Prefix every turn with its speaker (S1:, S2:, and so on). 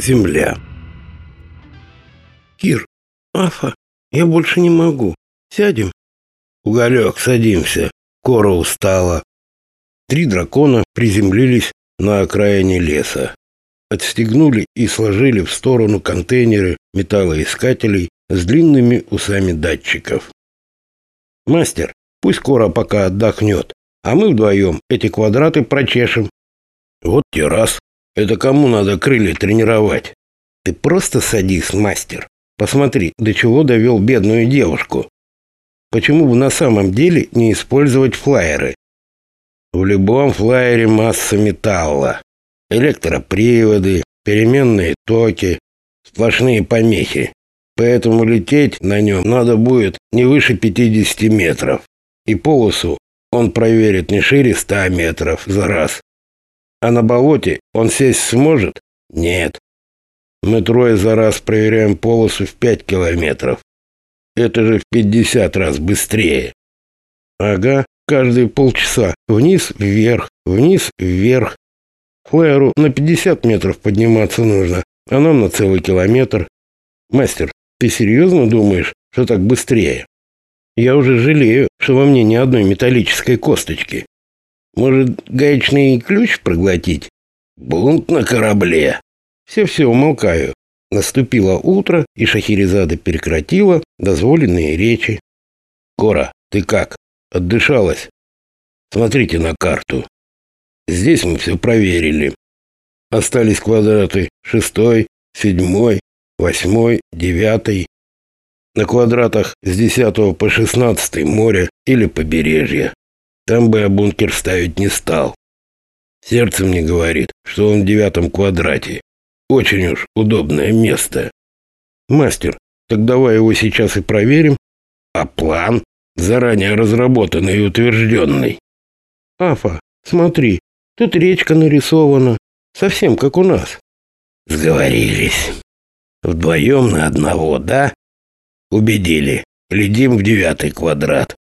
S1: Земля. Кир, Афа, я больше не могу. Сядем?
S2: Уголек, садимся. Кора устала. Три дракона приземлились на окраине леса. Отстегнули и сложили в сторону контейнеры металлоискателей с длинными усами датчиков. «Мастер, пусть Кора пока отдохнет, а мы вдвоем эти квадраты прочешем». «Вот те раз. Это кому надо крылья тренировать?»
S1: «Ты просто садись, мастер. Посмотри, до чего довел бедную девушку. Почему бы на самом деле не использовать флайеры?»
S2: В любом флайере масса металла. Электроприводы, переменные токи, сплошные помехи. Поэтому лететь на нем надо будет не выше 50 метров. И полосу он проверит не шире 100 метров за раз. А на болоте он сесть сможет? Нет. Мы трое за раз проверяем полосу в 5 километров. Это же в 50 раз быстрее.
S1: Ага, каждые полчаса. Вниз, вверх, вниз, вверх. Флайеру на 50 метров подниматься нужно, а нам на целый километр. Мастер, ты серьезно думаешь, что так быстрее? Я уже жалею, что во мне ни одной металлической косточки. Может, гаечный ключ проглотить?
S2: Бунт на корабле.
S1: Все-все, умолкаю. Наступило утро, и Шахерезада прекратила дозволенные речи.
S2: «Кора, ты как?» Отдышалась. Смотрите на карту. Здесь мы все проверили. Остались квадраты шестой, седьмой, восьмой, девятый. На квадратах с десятого по шестнадцатый море или побережье. Там бы я бункер ставить не стал. Сердце мне говорит, что он в девятом квадрате. Очень уж удобное место.
S1: Мастер, так давай его сейчас и проверим.
S2: А план? заранее разработанный и утвержденный.
S1: Афа, смотри, тут речка нарисована, совсем как у нас.
S2: Сговорились. Вдвоем на одного, да? Убедили. Глядим в девятый квадрат.